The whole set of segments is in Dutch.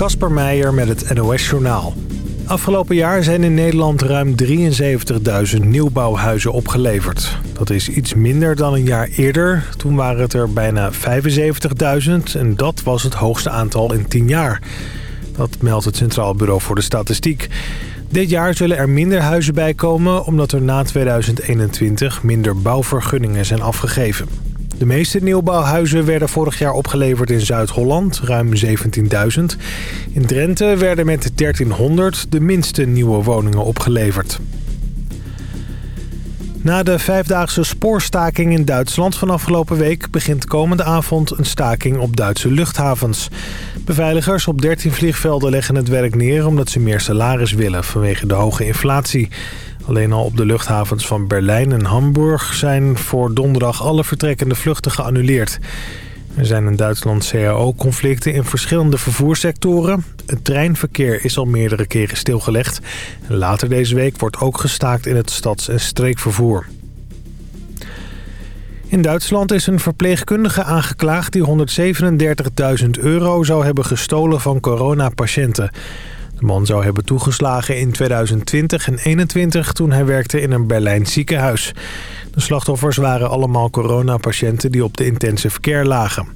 Kasper Meijer met het NOS-journaal. Afgelopen jaar zijn in Nederland ruim 73.000 nieuwbouwhuizen opgeleverd. Dat is iets minder dan een jaar eerder. Toen waren het er bijna 75.000 en dat was het hoogste aantal in 10 jaar. Dat meldt het Centraal Bureau voor de Statistiek. Dit jaar zullen er minder huizen bijkomen... omdat er na 2021 minder bouwvergunningen zijn afgegeven. De meeste nieuwbouwhuizen werden vorig jaar opgeleverd in Zuid-Holland, ruim 17.000. In Drenthe werden met 1300 de minste nieuwe woningen opgeleverd. Na de vijfdaagse spoorstaking in Duitsland van afgelopen week... begint komende avond een staking op Duitse luchthavens. Beveiligers op 13 vliegvelden leggen het werk neer... omdat ze meer salaris willen vanwege de hoge inflatie. Alleen al op de luchthavens van Berlijn en Hamburg... zijn voor donderdag alle vertrekkende vluchten geannuleerd. Er zijn in Duitsland CAO-conflicten in verschillende vervoerssectoren. Het treinverkeer is al meerdere keren stilgelegd. Later deze week wordt ook gestaakt in het stads- en streekvervoer. In Duitsland is een verpleegkundige aangeklaagd die 137.000 euro zou hebben gestolen van coronapatiënten. De man zou hebben toegeslagen in 2020 en 2021 toen hij werkte in een Berlijn ziekenhuis. De slachtoffers waren allemaal coronapatiënten die op de intensive care lagen.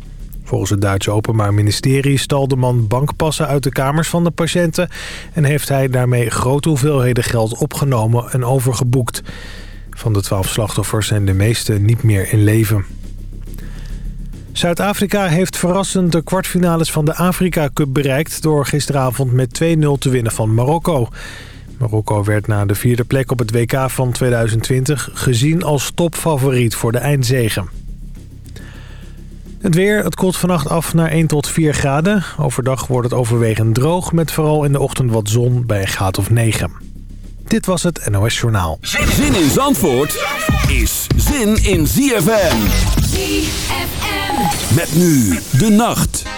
Volgens het Duitse Openbaar Ministerie stal de man bankpassen uit de kamers van de patiënten... en heeft hij daarmee grote hoeveelheden geld opgenomen en overgeboekt. Van de twaalf slachtoffers zijn de meeste niet meer in leven. Zuid-Afrika heeft verrassend de kwartfinales van de Afrika Cup bereikt... door gisteravond met 2-0 te winnen van Marokko. Marokko werd na de vierde plek op het WK van 2020 gezien als topfavoriet voor de eindzegen. Het weer, het koelt vannacht af naar 1 tot 4 graden. Overdag wordt het overwegend droog met vooral in de ochtend wat zon bij een graad of 9. Dit was het NOS Journaal. Zin in Zandvoort is zin in ZFM. ZFM. Met nu de nacht.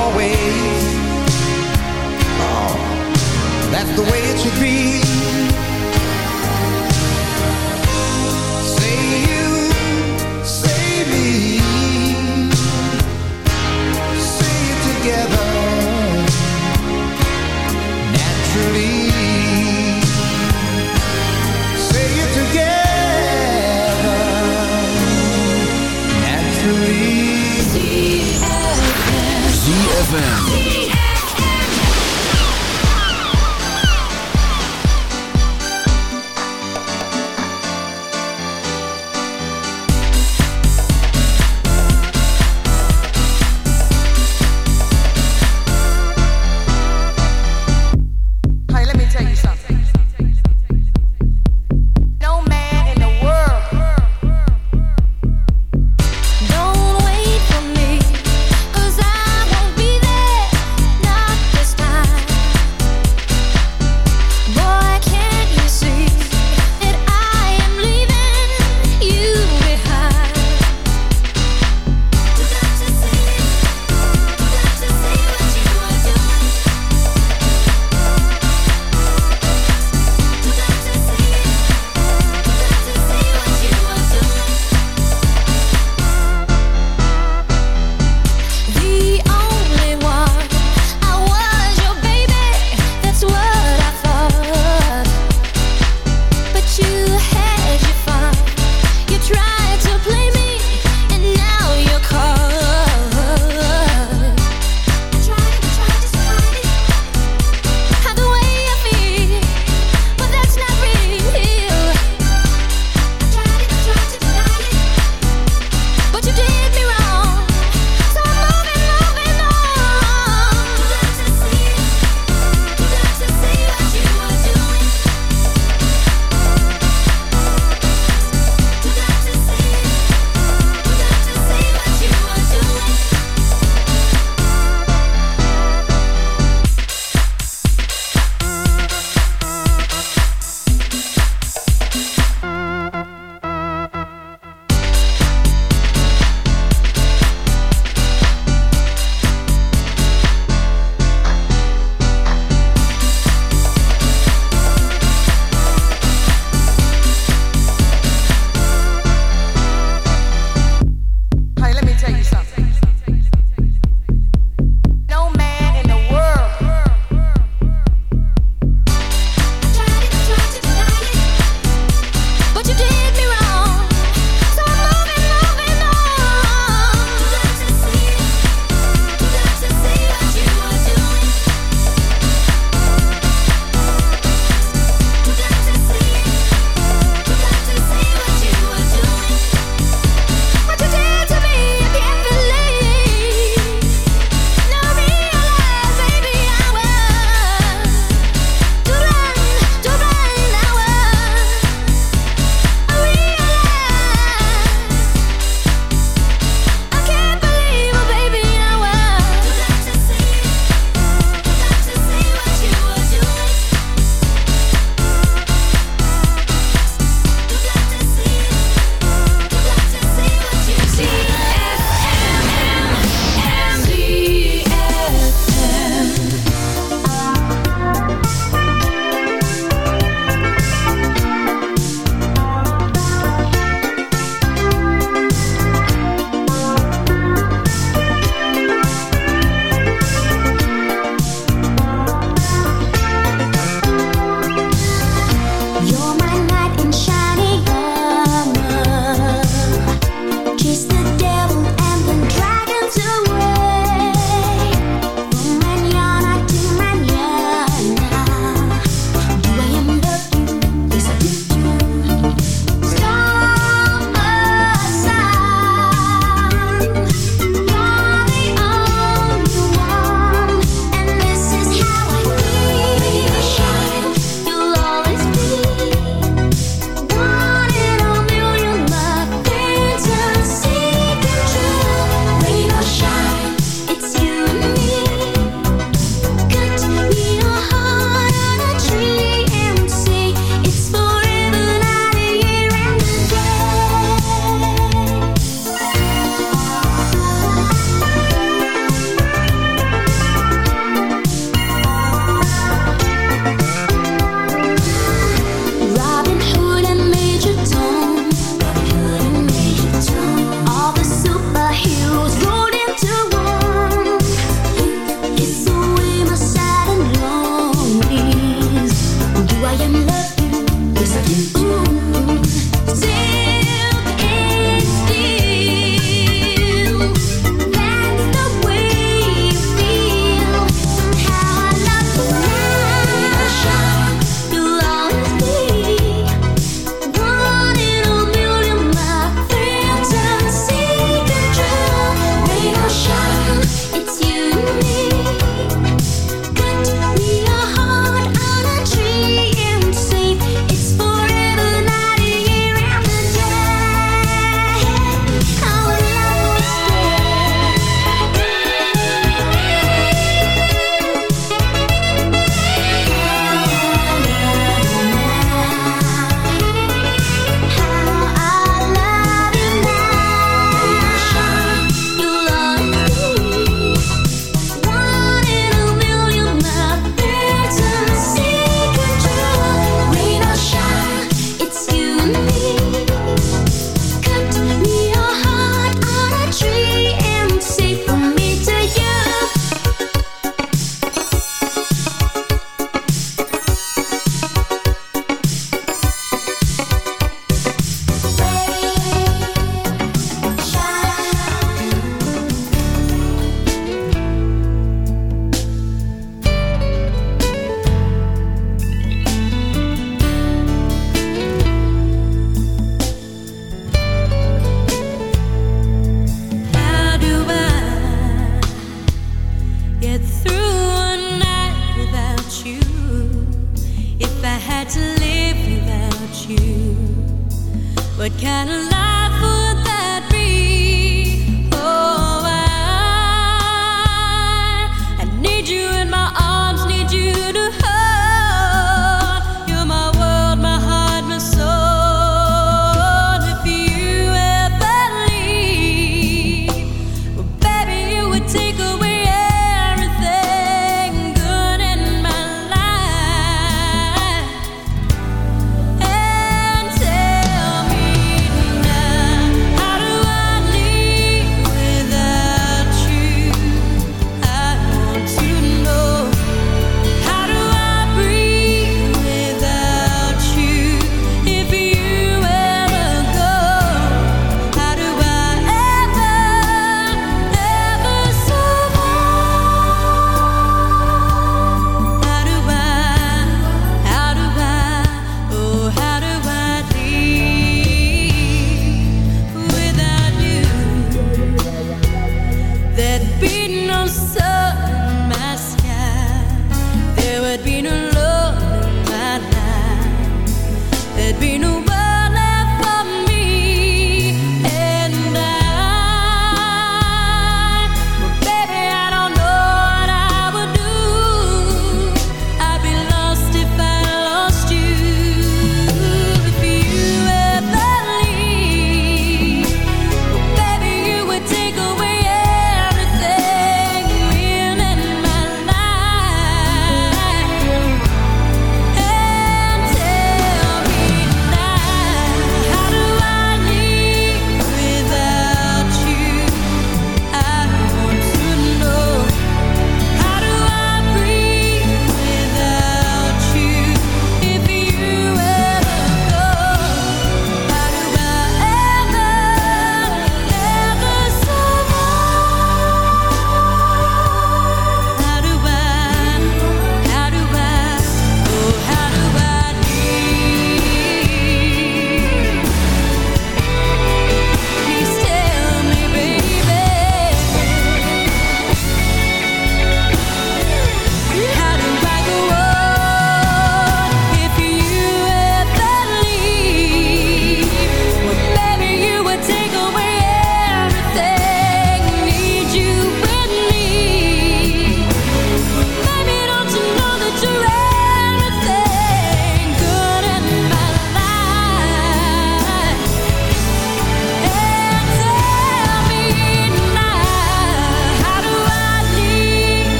Always. Oh, that's the way it should be. Say you, say me, say it together ZFM.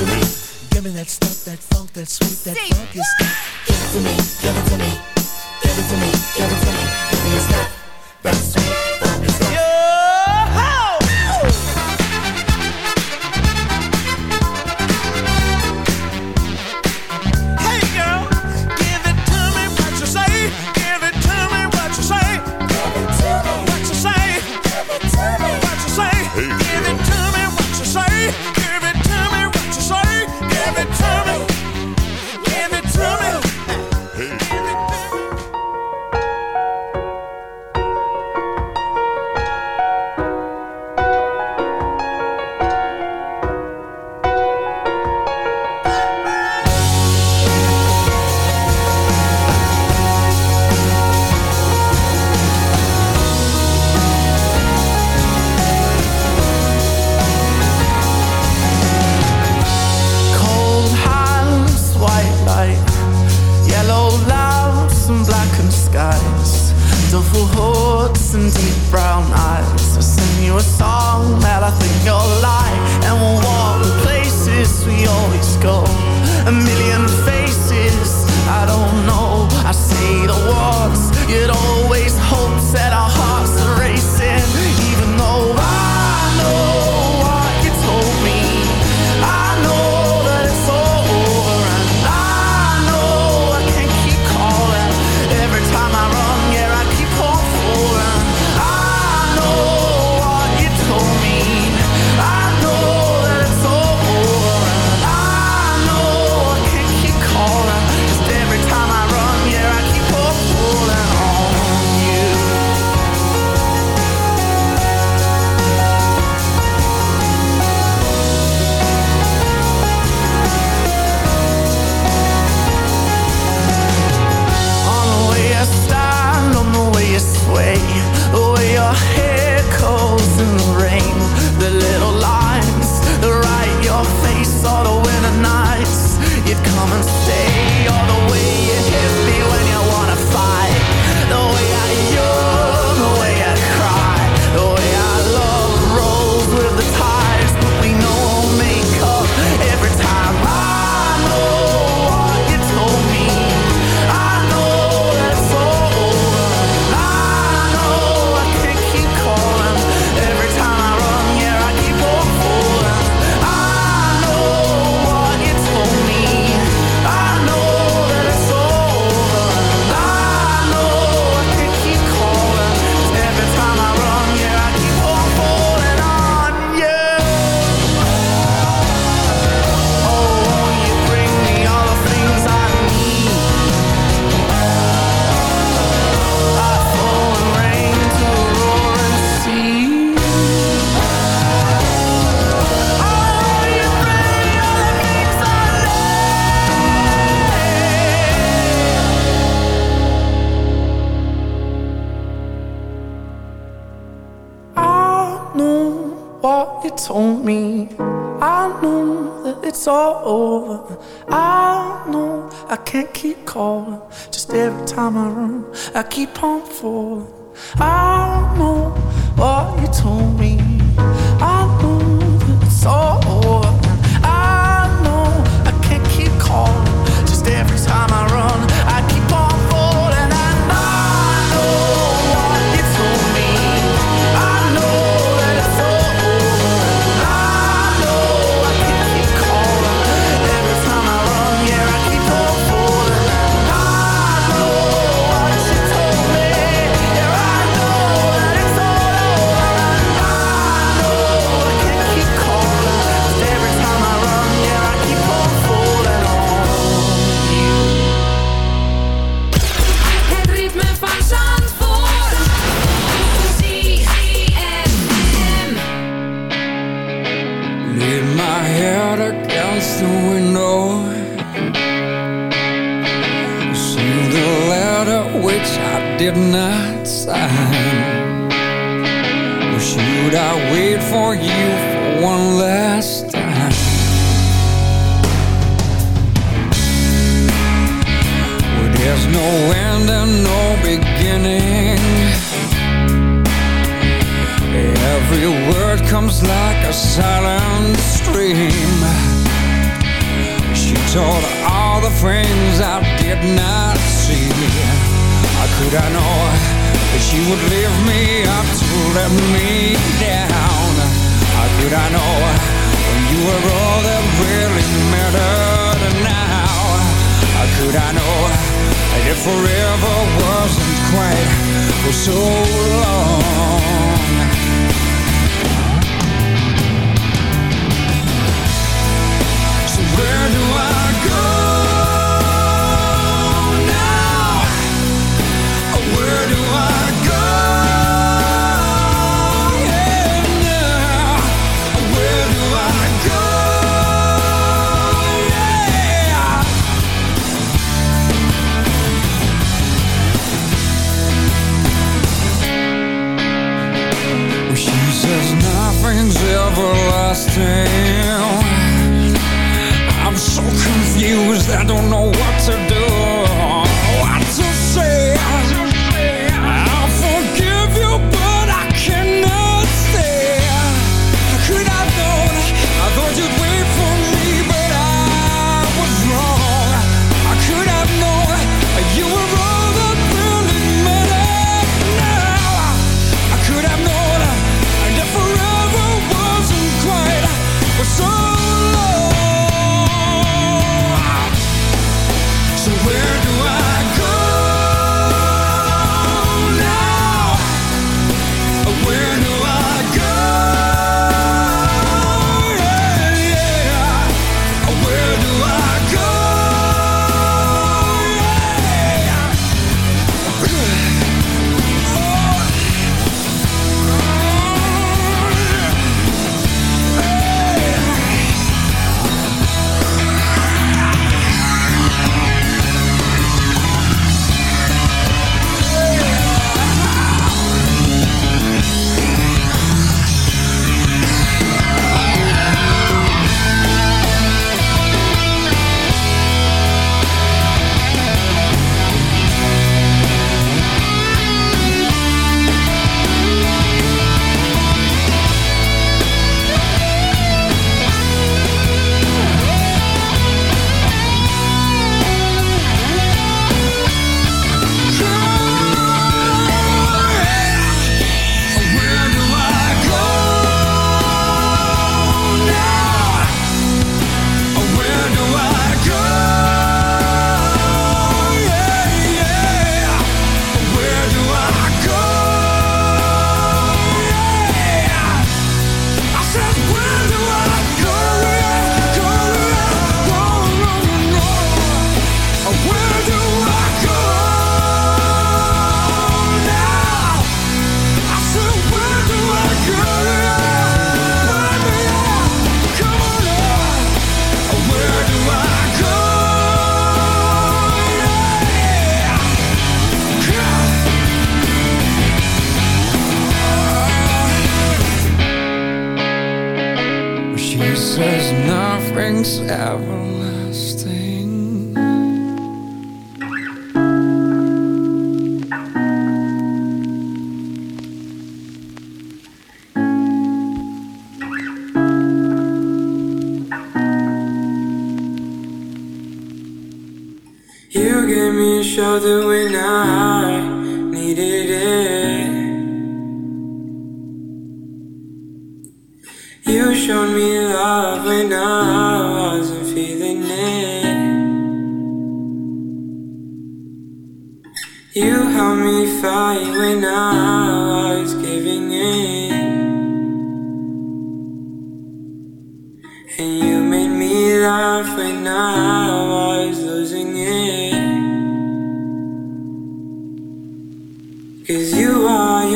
to me. Give me that stuff, that funk, that sweet, that Say funk is Give it to me, give it to me, give it to me, give it to me. Give me your stuff, that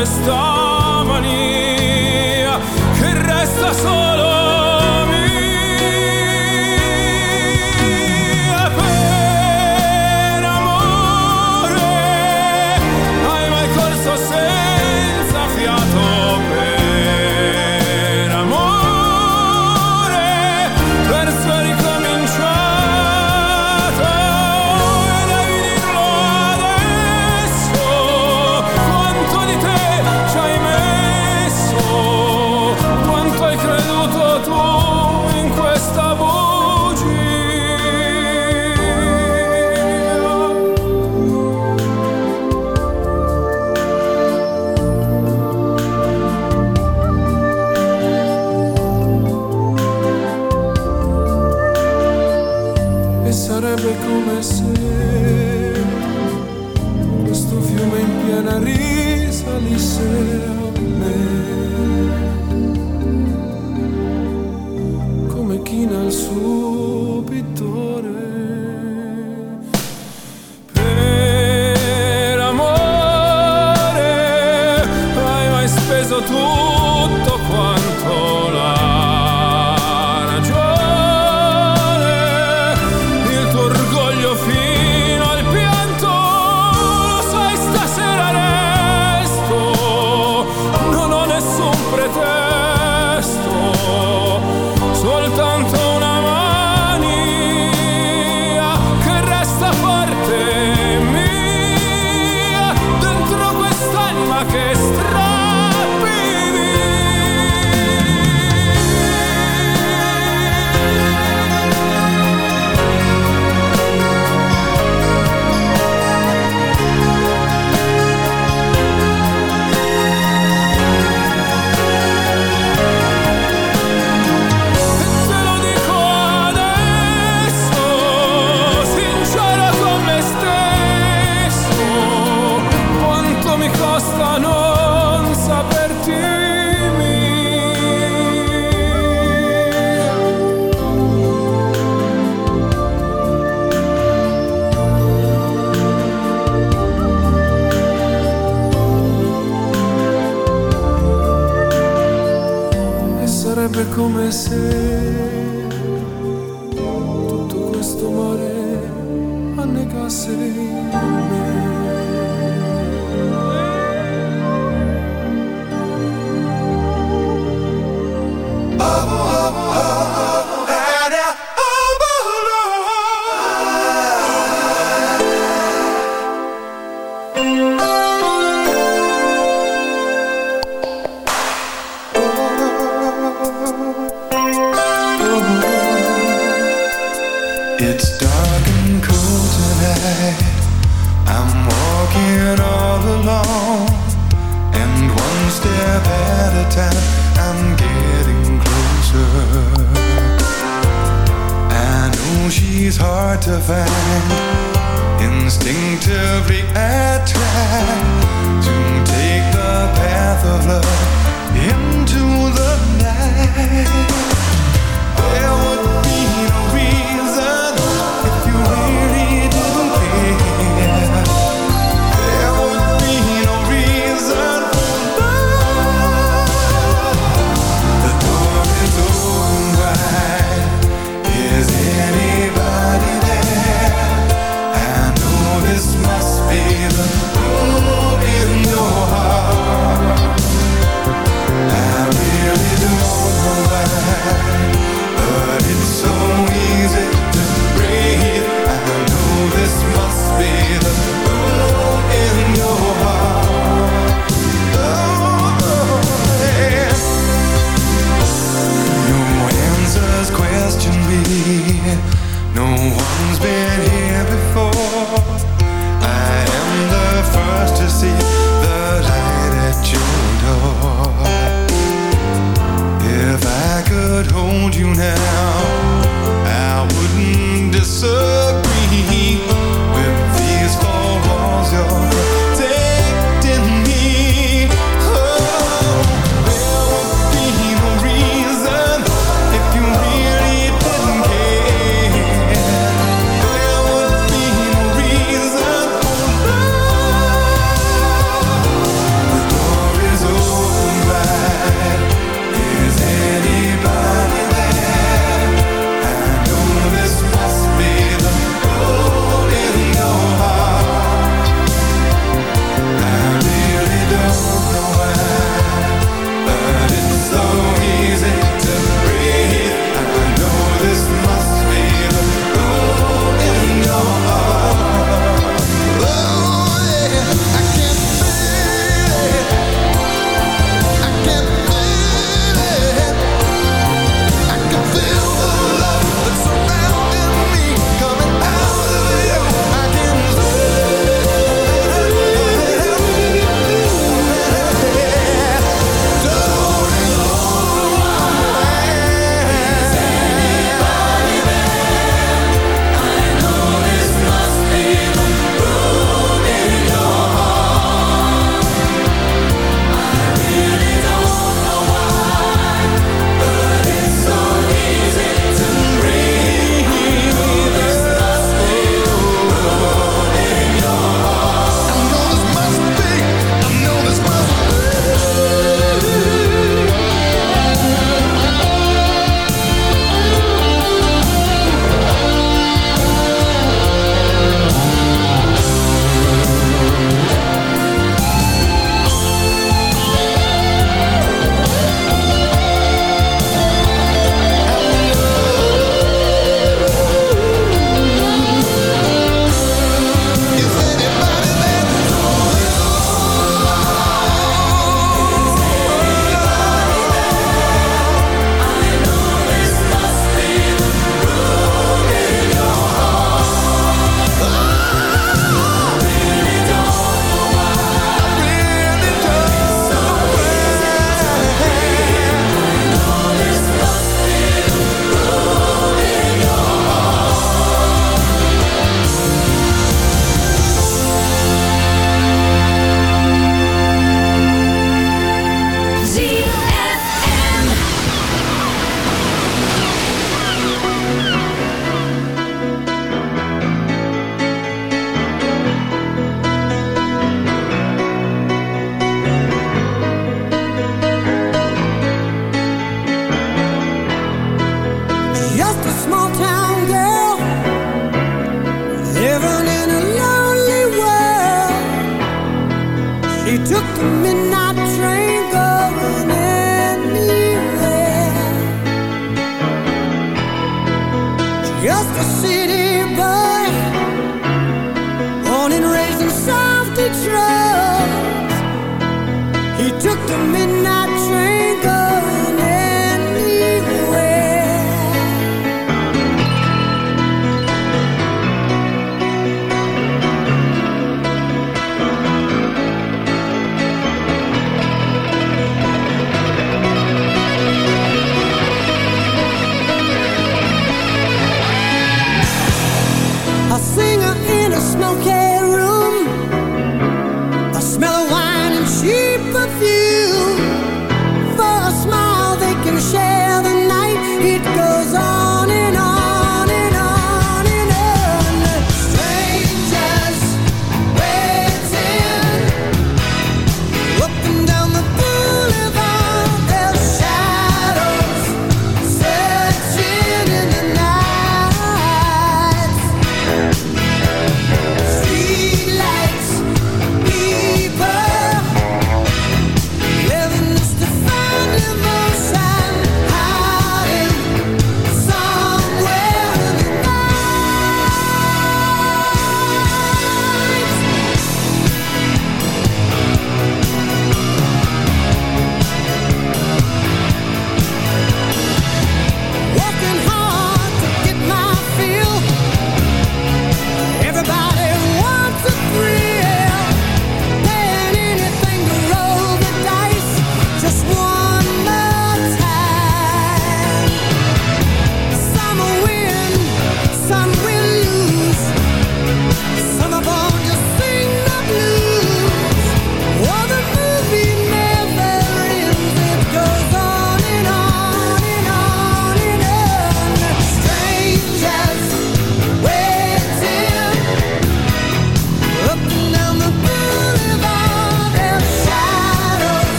first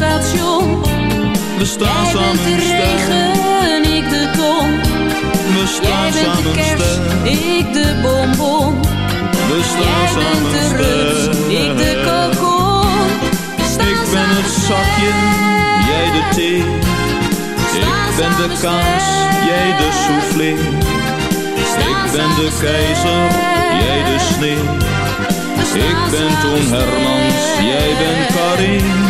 station. we staan Jij bent samen de regen, ik de ton. We staan Jij bent de samen kers, sterk. ik de bonbon. We staan Jij bent samen de rust, ik de kokon. Ik ben het zakje, jij de thee. Ik ben de kaas, jij de soufflé. Ik ben de keizer, jij de sneeuw. Ik ben Toon Hermans, jij bent Karin.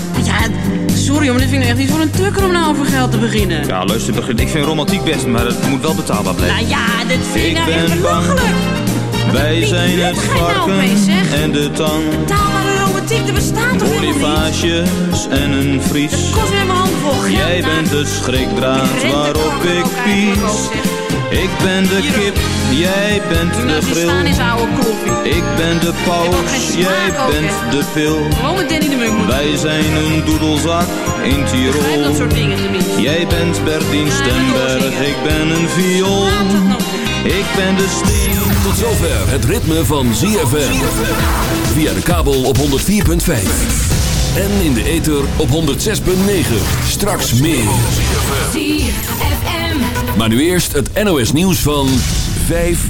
Sorry, maar dit vind ik echt niet voor een tukker om nou over geld te beginnen. Ja, luister, begin- ik vind romantiek best, maar het moet wel betaalbaar blijven. Nou ja, dit vind ik Ik nou echt belachelijk. Wij zijn het nou varken en de tang. Betaalbare romantiek, er bestaat toch helemaal niet? En een vries. Kost weer mijn hand vol. Jij nou. bent de schrikdraad waarop ik pies. Ik ben de kip, jij bent de koffie. Ik ben de paus, smaak jij ook, bent hè. de pil. Gewoon met Danny de Munk moeten. Wij zijn een doedelzak in Tirol. dat soort dingen tenminste. Jij bent Bertien Ja, Stemberg, ik ben een viool. Ik ben de steen. Tot zover het ritme van ZFM. Via de kabel op 104.5. En in de ether op 106.9. Straks meer. ZFM. Maar nu eerst het NOS nieuws van 5